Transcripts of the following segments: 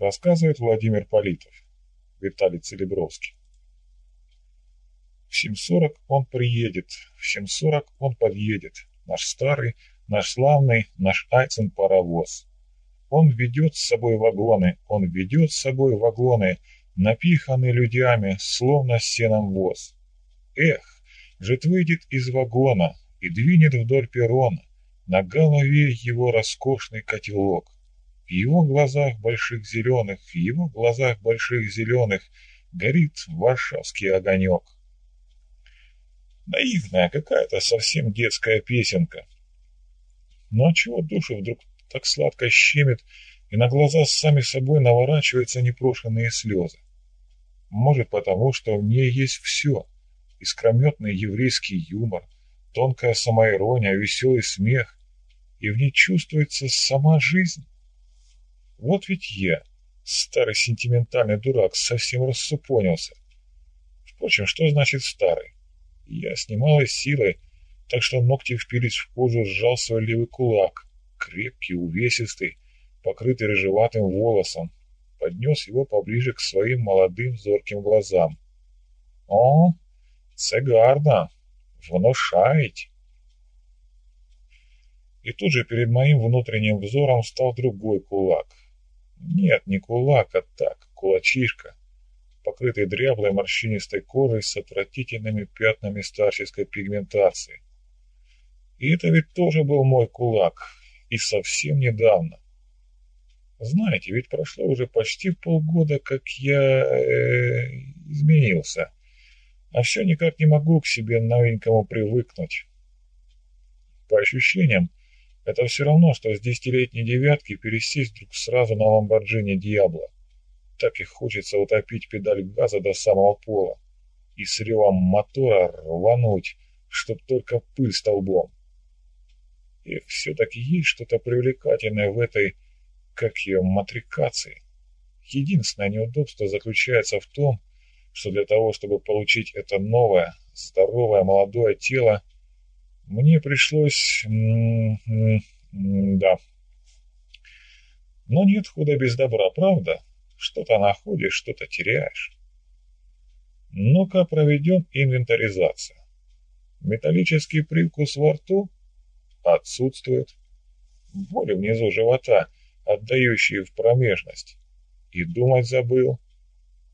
Рассказывает Владимир Политов, Виталий Целебровский. В 7.40 он приедет, в 7.40 он подъедет, наш старый, наш славный, наш Айцен-паровоз. Он ведет с собой вагоны, он ведет с собой вагоны, напиханы людьми, словно сеном воз. Эх, жит выйдет из вагона и двинет вдоль перрона, на голове его роскошный котелок. Его глазах больших зеленых, в его глазах больших зеленых горит варшавский огонек. Наивная какая-то совсем детская песенка. Но ну, чего душу вдруг так сладко щемит, и на глаза сами собой наворачиваются непрошенные слезы? Может, потому что в ней есть все. Искрометный еврейский юмор, тонкая самоирония, веселый смех, и в ней чувствуется сама жизнь. Вот ведь я, старый сентиментальный дурак, совсем рассупонился. Впрочем, что значит старый? Я с немалой силой, так что ногти впились в кожу, сжал свой левый кулак, крепкий, увесистый, покрытый рыжеватым волосом, поднес его поближе к своим молодым зорким глазам. «О, це гарно! Внушаете!» И тут же перед моим внутренним взором стал другой кулак. Нет, не кулак, а так, кулачишка, покрытый дряблой морщинистой кожей с отвратительными пятнами старческой пигментации. И это ведь тоже был мой кулак, и совсем недавно. Знаете, ведь прошло уже почти полгода, как я э, изменился, а все никак не могу к себе новенькому привыкнуть. По ощущениям, это все равно, что с десятилетней девятки пересесть вдруг сразу на ламборджини Диабло. Так и хочется утопить педаль газа до самого пола и с ревом мотора рвануть, чтоб только пыль столбом. И все-таки есть что-то привлекательное в этой, как ее, матрикации. Единственное неудобство заключается в том, что для того, чтобы получить это новое, здоровое молодое тело, мне пришлось... да. Но нет худа без добра, правда? Что-то находишь, что-то теряешь. Ну-ка проведем инвентаризацию. Металлический привкус во рту отсутствует. Боли внизу живота, отдающие в промежность. И думать забыл.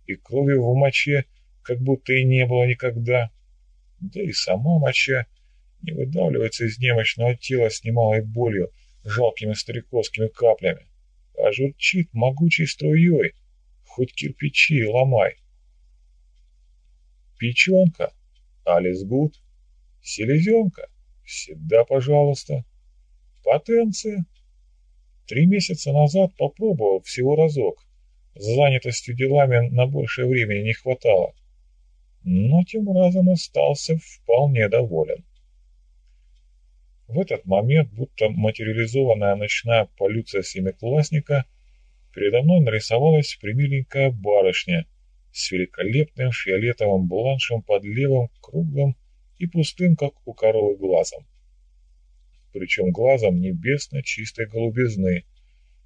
И крови в моче, как будто и не было никогда. Да и сама моча не выдавливается из немощного тела с немалой болью, жалкими стариковскими каплями, а журчит могучей струей, хоть кирпичи ломай. Печенка, Алис Гуд, селезенка, всегда пожалуйста. Потенция. Три месяца назад попробовал всего разок. Занятостью делами на большее времени не хватало. Но тем разом остался вполне доволен. В этот момент, будто материализованная ночная полюция семиклассника, передо мной нарисовалась примиленькая барышня с великолепным фиолетовым бланшем под левым, круглым и пустым, как у коровы, глазом. Причем глазом небесно чистой голубизны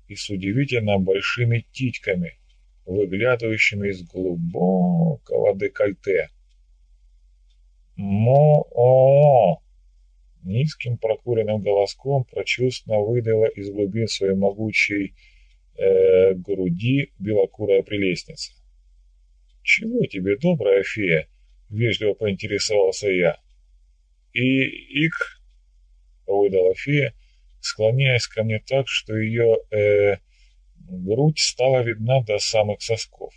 и с удивительно большими титьками, выглядывающими из глубокого декольте. «Мо-о-о!» Низким прокуренным голоском прочувственно выдала из глубин своей могучей э, груди белокурая прелестница. «Чего тебе, добрая фея?» — вежливо поинтересовался я. «И их?» — выдала фея, склоняясь ко мне так, что ее э, грудь стала видна до самых сосков.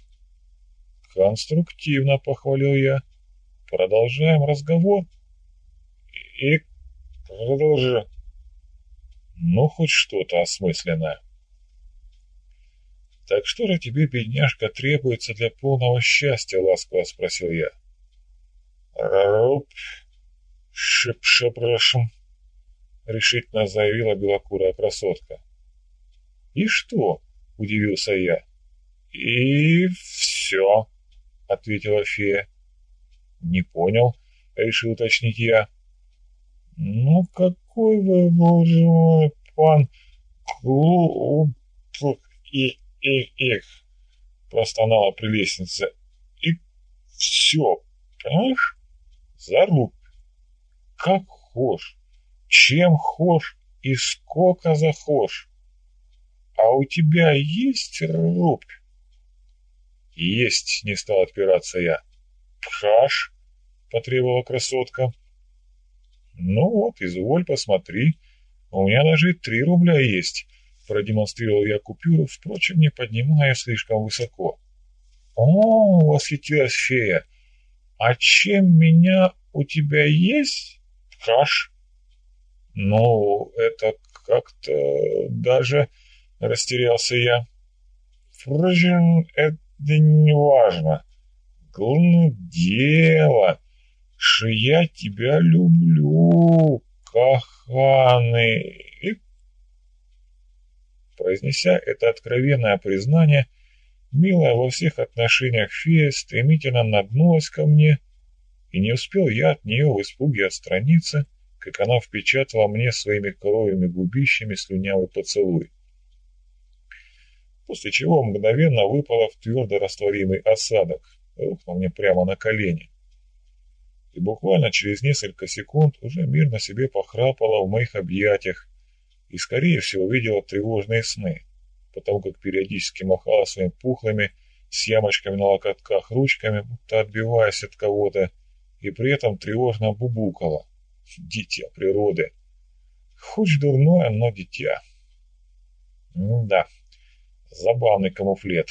«Конструктивно», — похвалил я. «Продолжаем разговор». «И Продолжи. Ну, хоть что-то осмысленное. «Так что же тебе, бедняжка, требуется для полного счастья?» — ласково спросил я. «Раруб, шеп-шепрашем», — решительно заявила белокурая красотка. «И что?» — удивился я. «И все», — ответила фея. «Не понял», — решил уточнить я. «Ну какой вы, боже мой, пан Клуб и их-их, простонала прелестница. И все, понимаешь? Зарубь. Как хошь, чем хошь и сколько захошь. А у тебя есть рубь? Есть, не стал отпираться я. Пхаш, потребовала красотка. Ну вот, изволь, посмотри. У меня даже три рубля есть. Продемонстрировал я купюру, впрочем, не поднимая слишком высоко. «О!» — восхитилась фея. «А чем меня у тебя есть?» «Каш». «Ну, это как-то даже...» — растерялся я. «Впрочем, это не важно. Главное дело, что я тебя люблю, каханы». Произнеся это откровенное признание, милая во всех отношениях фея стремительно нагнулась ко мне, и не успел я от нее в испуге отстраниться, как она впечатала мне своими коровьими губищами слюнявый поцелуй. После чего мгновенно выпала в твердо растворимый осадок, рухнул мне прямо на колени. И буквально через несколько секунд уже мирно себе похрапала в моих объятиях, и, скорее всего, видела тревожные сны, потому как периодически махала своими пухлыми, с ямочками на локотках ручками, будто отбиваясь от кого-то, и при этом тревожно бубукала. Дитя природы. Хоть дурное, но дитя. М да, забавный камуфлет.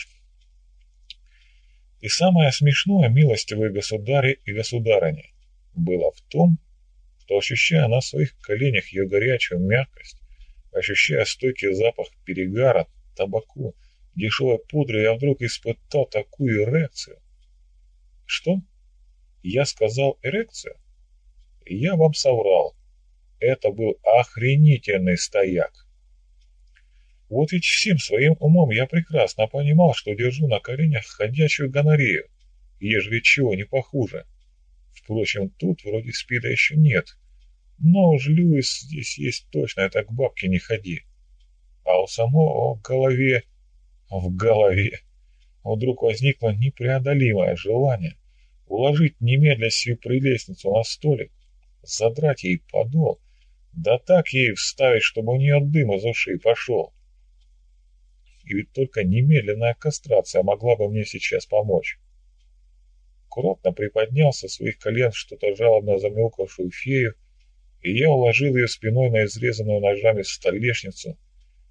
И самое смешное, милостивые государи и государыни, было в том, что, ощущая на своих коленях ее горячую мягкость, Ощущая стойкий запах перегара, табаку, дешевой пудры, я вдруг испытал такую эрекцию. Что? Я сказал эрекцию? Я вам соврал. Это был охренительный стояк. Вот ведь всем своим умом я прекрасно понимал, что держу на коленях ходячую гонорею, ежели чего не похуже. Впрочем, тут вроде спида еще нет. Но уж Льюис здесь есть точно, это к бабке не ходи. А у самого в голове... В голове... Вдруг возникло непреодолимое желание уложить немедля сию прелестницу на столик, задрать ей подол, да так ей вставить, чтобы у нее дым из ушей пошел. И ведь только немедленная кастрация могла бы мне сейчас помочь. Аккуратно приподнялся своих колен что-то жалобно замелкавшую фею, и я уложил ее спиной на изрезанную ножами столешницу,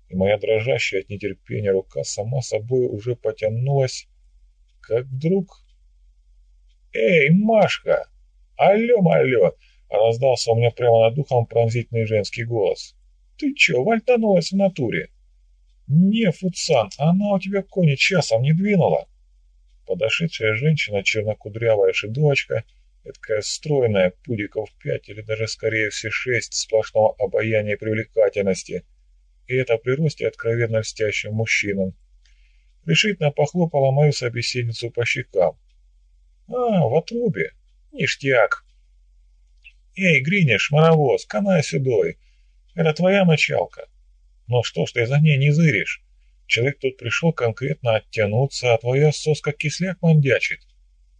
и моя дрожащая от нетерпения рука сама собой уже потянулась, как вдруг... «Эй, Машка! Алло-алло!» — раздался у меня прямо над духом пронзительный женский голос. «Ты чё, вальтанулась в натуре?» «Не, Фуцан, она у тебя кони часом не двинула!» Подошедшая женщина, чернокудрявая шедовочка, — Эдакая стройная, пудиков пять или даже скорее все шесть сплошного обаяния и привлекательности. И это при росте откровенно льстящим мужчинам. Решительно похлопала мою собеседницу по щекам. «А, в отрубе. Ништяк!» «Эй, Гриниш, моровоз, канай седой. Это твоя мочалка. Но что ж ты за ней не зыришь? Человек тут пришел конкретно оттянуться, а твоя соска кисляк мандячит.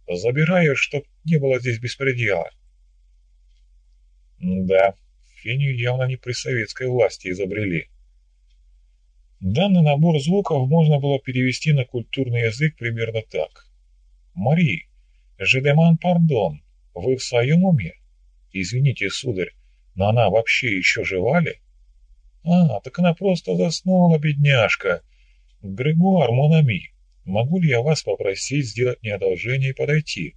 Забираю, чтоб не было здесь беспредела. Да, фению явно не при советской власти изобрели. Данный набор звуков можно было перевести на культурный язык примерно так. «Мари, жедеман пардон, вы в своем уме? Извините, сударь, но она вообще еще жива ли?» «А, так она просто заснула, бедняжка. Грегуар Монами, Могу ли я вас попросить сделать мне одолжение и подойти?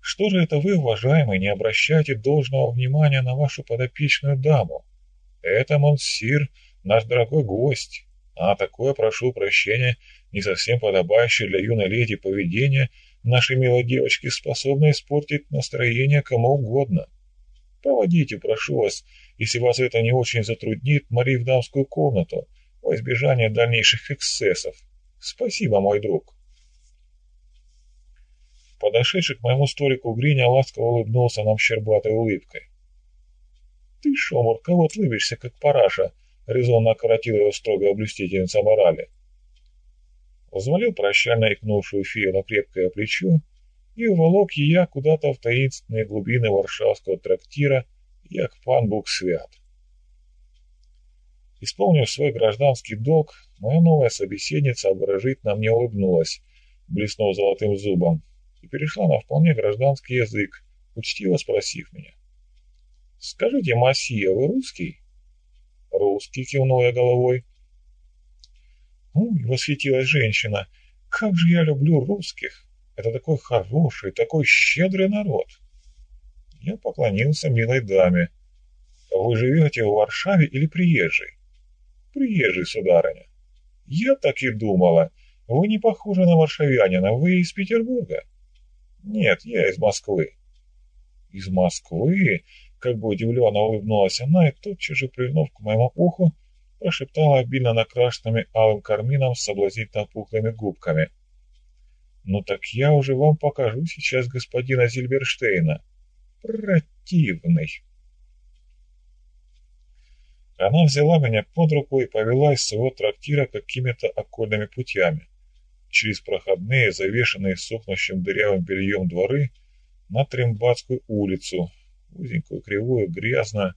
Что же это вы, уважаемый, не обращаете должного внимания на вашу подопечную даму? Это монсир, наш дорогой гость. А такое, прошу прощения, не совсем подобающее для юной леди поведение нашей милой девочки способно испортить настроение кому угодно. Проводите, прошу вас, если вас это не очень затруднит, Мари в дамскую комнату, во избежание дальнейших эксцессов. Спасибо, мой друг. Подошедший к моему столику Гриня ласково улыбнулся нам щербатой улыбкой. «Ты шо, Мурка, вот лыбишься, как параша», — резонно окоротила его строгая блюстительница морали. взвалил прощально икнувшую фею на крепкое плечо и уволок ее куда-то в таинственные глубины варшавского трактира, як пан Бог свят. Исполнив свой гражданский долг, моя новая собеседница обворожительно мне улыбнулась, блеснув золотым зубом, и перешла на вполне гражданский язык, учтиво спросив меня. «Скажите, Масия, вы русский?» «Русский», — кивнул я головой. «Ой», — восхитилась женщина, — «как же я люблю русских! Это такой хороший, такой щедрый народ!» Я поклонился милой даме. «Вы живете в Варшаве или приезжий?» «Приезжий, сударыня». «Я так и думала. Вы не похожи на варшавянина, вы из Петербурга?» «Нет, я из Москвы». «Из Москвы?» Как бы удивленно улыбнулась она и тотчас же, прильнув к моему уху, прошептала обильно накрашенными алым кармином с соблазнительно пухлыми губками. «Ну так я уже вам покажу сейчас господина Зильберштейна. Противный!» Она взяла меня под руку и повела из своего трактира какими-то окольными путями, через проходные, завешенные сохнущим дырявым бельем дворы, на Трембатскую улицу, узенькую, кривую, грязную,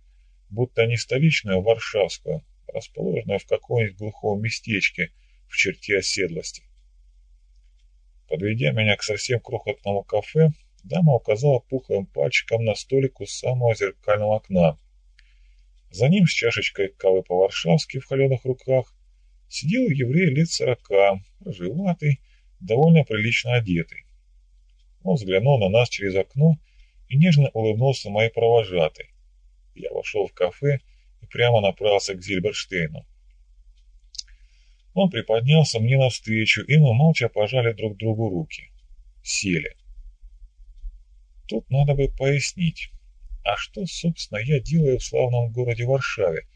будто не столичную, а варшавскую, расположенную в каком-нибудь глухом местечке в черте оседлости. Подведя меня к совсем крохотному кафе, дама указала пухлым пальчиком на столик у самого зеркального окна. За ним с чашечкой кавы по-варшавски в холеных руках сидел еврей лет сорока, рыжеватый, довольно прилично одетый. Он взглянул на нас через окно и нежно улыбнулся моей провожатой. Я вошел в кафе и прямо направился к Зильберштейну. Он приподнялся мне навстречу, и мы молча пожали друг другу руки. Сели. Тут надо бы пояснить, а что, собственно, я делаю в славном городе Варшаве,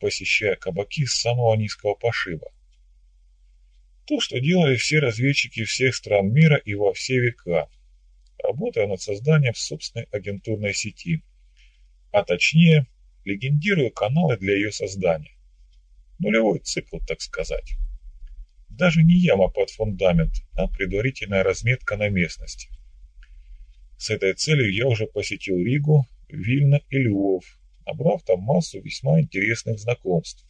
посещая кабаки с самого низкого пошиба? То, что делали все разведчики всех стран мира и во все века, работая над созданием собственной агентурной сети, а точнее, легендирую каналы для ее создания. Нулевой цикл, так сказать. Даже не яма под фундамент, а предварительная разметка на местности. С этой целью я уже посетил Ригу, Вильно и Львов, набрав там массу весьма интересных знакомств.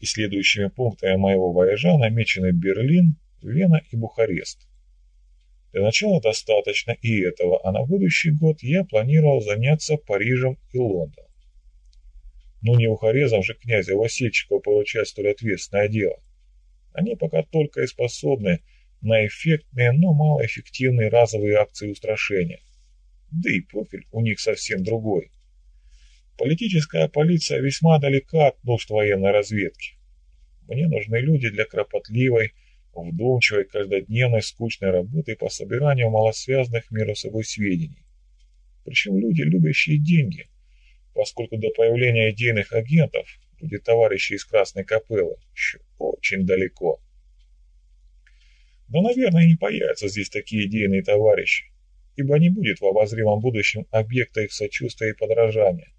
И следующими пунктами моего вояжа намечены Берлин, Вена и Бухарест. Для начала достаточно и этого, а на будущий год я планировал заняться Парижем и Лондоном. Ну не ухорезом же князя Васильчикова поручать столь ответственное дело. Они пока только и способны на эффектные, но малоэффективные разовые акции устрашения. Да и профиль у них совсем другой. Политическая полиция весьма далека от нужд военной разведки. Мне нужны люди для кропотливой, вдумчивой, каждодневной, скучной работы по собиранию малосвязанных между собой сведений. Причем люди, любящие деньги, поскольку до появления идейных агентов, вроде товарищей из Красной Капеллы, еще очень далеко. Но, наверное, не появятся здесь такие идейные товарищи, ибо не будет в обозримом будущем объекта их сочувствия и подражания,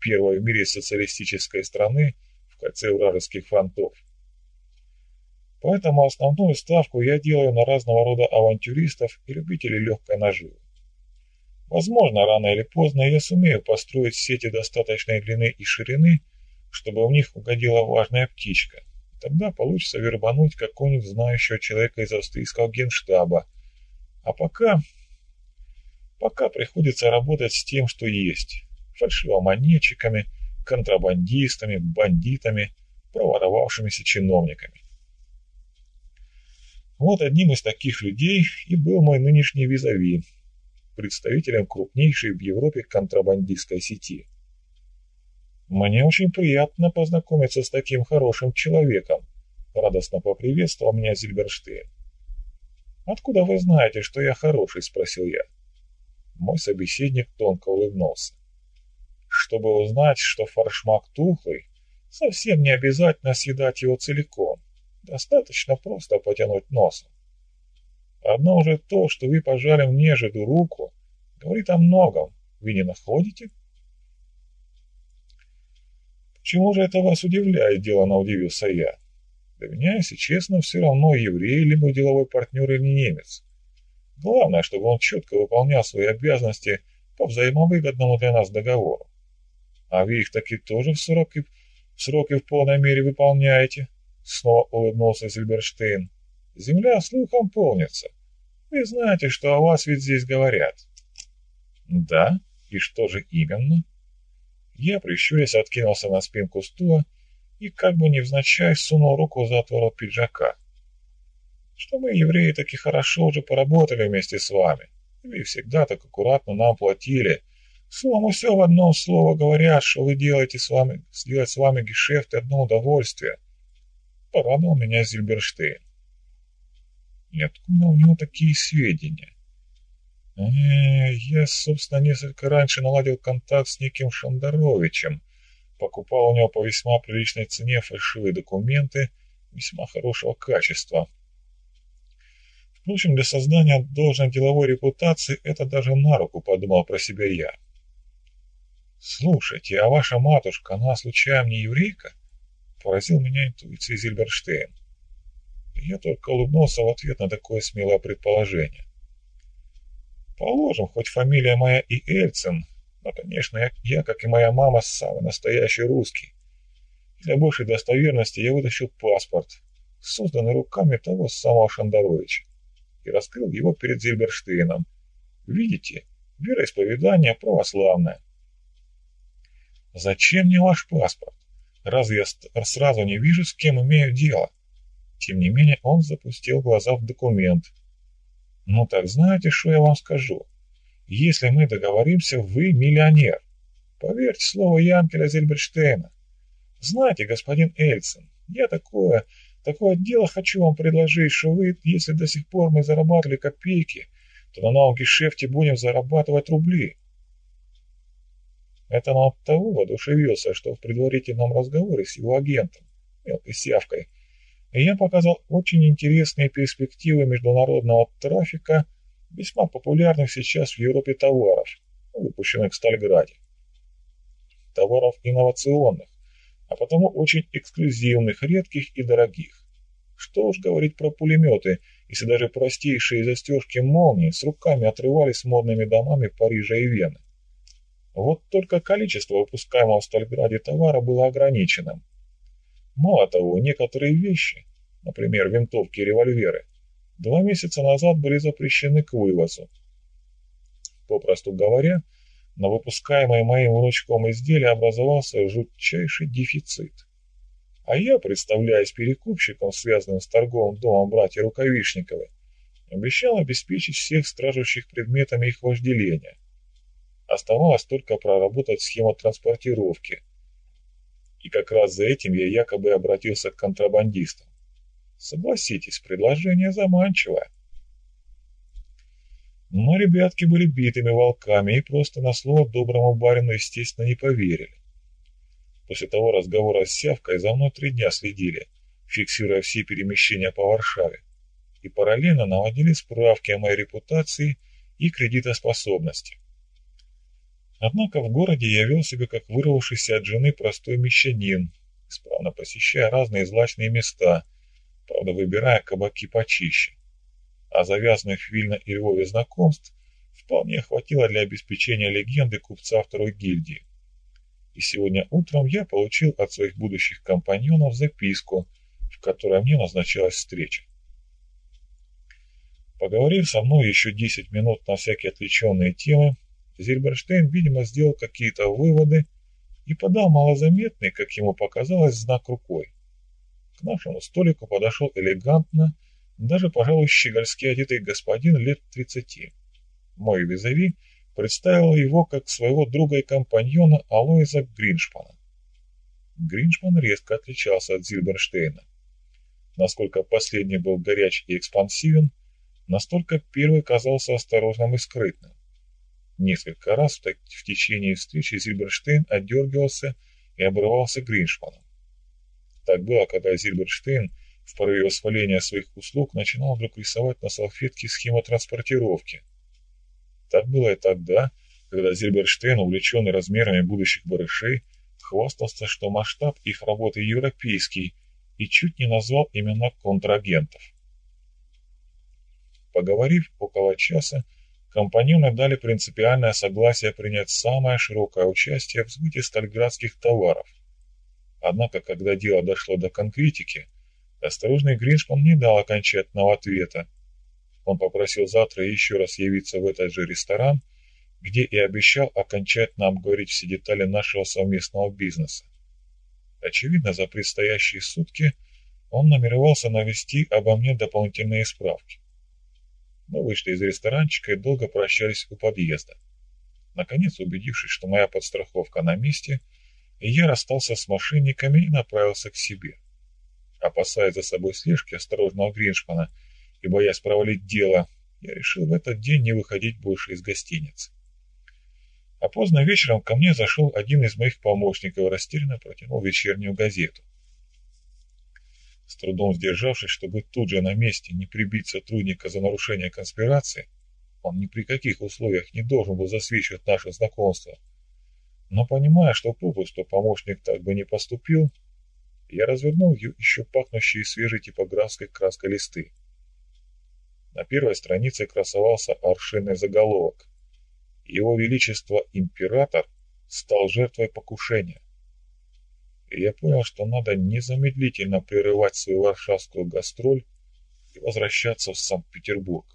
первой в мире социалистической страны в кольце вражеских фронтов. Поэтому основную ставку я делаю на разного рода авантюристов и любителей легкой наживы. Возможно, рано или поздно я сумею построить сети достаточной длины и ширины, чтобы в них угодила важная птичка. Тогда получится вербануть какого-нибудь знающего человека из австрийского генштаба. А пока... Пока приходится работать с тем, что есть. Фальшивомонетчиками, контрабандистами, бандитами, проворовавшимися чиновниками. Вот одним из таких людей и был мой нынешний визави, представителем крупнейшей в Европе контрабандистской сети. «Мне очень приятно познакомиться с таким хорошим человеком», — радостно поприветствовал меня Зильберштейн. «Откуда вы знаете, что я хороший?» — спросил я. Мой собеседник тонко улыбнулся. «Чтобы узнать, что форшмак тухлый, совсем не обязательно съедать его целиком. Достаточно просто потянуть носом. Одно уже то, что вы пожали мне жиду руку, говорит о многом. Вы не находите? Почему же это вас удивляет, делано удивился я. Для меня, если честно, все равно еврей, либо деловой партнер или немец. Главное, чтобы он четко выполнял свои обязанности по взаимовыгодному для нас договору. А вы их таки тоже в сроки, в сроки в полной мере выполняете? Снова улыбнулся Зильберштейн. Земля слухом полнится. Вы знаете, что о вас ведь здесь говорят. Да? И что же именно? Я, прищурясь, откинулся на спинку стула и, как бы невзначай, сунул руку за отворот пиджака. Что мы, евреи, таки хорошо уже поработали вместе с вами. Вы всегда так аккуратно нам платили. Словом, все в одном слово говорят, что вы делаете с вами, сделать с вами гешефт одно удовольствие. Порадовал меня Зильберштейн. И откуда у него такие сведения? Э, я, собственно, несколько раньше наладил контакт с неким Шандаровичем. Покупал у него по весьма приличной цене фальшивые документы весьма хорошего качества. Впрочем, для создания должной деловой репутации это даже на руку, подумал про себя я. «Слушайте, а ваша матушка, она случайно не еврейка?» Поразил меня интуиция Зильберштейн. Я только улыбнулся в ответ на такое смелое предположение. Положим, хоть фамилия моя и Эльцин, но, конечно, я, я, как и моя мама, самый настоящий русский. Для большей достоверности я вытащил паспорт, созданный руками того самого Шандаровича, раскрыл его перед Зильберштейном. Видите, вероисповедание православное. Зачем мне ваш паспорт? Разве я сразу не вижу, с кем имею дело? Тем не менее, он запустил глаза в документ. «Ну так знаете, что я вам скажу? Если мы договоримся, вы миллионер. Поверьте слову Янкеля Зельберштейна. Знаете, господин Эльцин, я такое, такое дело хочу вам предложить, что вы, если до сих пор мы зарабатывали копейки, то на новом гешефте будем зарабатывать рубли». Это он от того воодушевился, что в предварительном разговоре с его агентом, мелкой сявкой, я показал очень интересные перспективы международного трафика весьма популярных сейчас в Европе товаров, выпущенных в Стальграде. Товаров инновационных, а потому очень эксклюзивных, редких и дорогих. Что уж говорить про пулеметы, если даже простейшие застежки молнии с руками отрывались модными домами Парижа и Вены. Вот только количество выпускаемого в Стальграде товара было ограниченным. Мало того, некоторые вещи, например, винтовки и револьверы, два месяца назад были запрещены к вывозу. Попросту говоря, на выпускаемое моим внучком изделие образовался жутчайший дефицит. А я, представляясь перекупщиком, связанным с торговым домом братья Рукавишниковы, обещал обеспечить всех стражущих предметами их вожделения. Оставалось только проработать схему транспортировки – и как раз за этим я якобы обратился к контрабандистам. Согласитесь, предложение заманчивое. Но ребятки были битыми волками и просто на слово доброму барину, естественно, не поверили. После того разговора с Сявкой за мной три дня следили, фиксируя все перемещения по Варшаве, и параллельно наводили справки о моей репутации и кредитоспособности. Однако в городе я вел себя как вырвавшийся от жены простой мещанин, исправно посещая разные злачные места, правда выбирая кабаки почище. А завязанных в Вильно и Львове знакомств вполне хватило для обеспечения легенды купца второй гильдии. И сегодня утром я получил от своих будущих компаньонов записку, в которой мне назначалась встреча. Поговорив со мной еще 10 минут на всякие отвлеченные темы, Зильберштейн, видимо, сделал какие-то выводы и подал малозаметный, как ему показалось, знак рукой. К нашему столику подошел элегантно, даже, пожалуй, щегольски одетый господин лет тридцати. Мой визави представил его как своего друга и компаньона Алоиза Гриншпана. Гриншпан резко отличался от Зильберштейна. Насколько последний был горяч и экспансивен, настолько первый казался осторожным и скрытным. Несколько раз в, течение встречи Зильберштейн отдергивался и обрывался Гриншманом. Так было, когда Зильберштейн в порыве восхваления своих услуг начинал вдруг рисовать на салфетке схему транспортировки. Так было и тогда, когда Зильберштейн, увлеченный размерами будущих барышей, хвастался, что масштаб их работы европейский, и чуть не назвал имена контрагентов. Поговорив около часа, компаньоны дали принципиальное согласие принять самое широкое участие в сбыте стальградских товаров. Однако, когда дело дошло до конкретики, осторожный Гриншман не дал окончательного ответа. Он попросил завтра еще раз явиться в этот же ресторан, где и обещал окончательно обговорить все детали нашего совместного бизнеса. Очевидно, за предстоящие сутки он намеревался навести обо мне дополнительные справки. Мы вышли из ресторанчика и долго прощались у подъезда. Наконец, убедившись, что моя подстраховка на месте, я расстался с мошенниками и направился к себе. Опасаясь за собой слежки осторожного Гриншмана и боясь провалить дело, я решил в этот день не выходить больше из гостиницы. А поздно вечером ко мне зашел один из моих помощников растерянно протянул вечернюю газету. С трудом сдержавшись, чтобы тут же на месте не прибить сотрудника за нарушение конспирации, он ни при каких условиях не должен был засвечивать наше знакомство. Но понимая, что попросту помощник так бы не поступил, я развернул еще пахнущие свежей типографской краской листы. На первой странице красовался аршинный заголовок. Его Величество Император стал жертвой покушения и я понял, что надо незамедлительно прерывать свою варшавскую гастроль и возвращаться в Санкт-Петербург.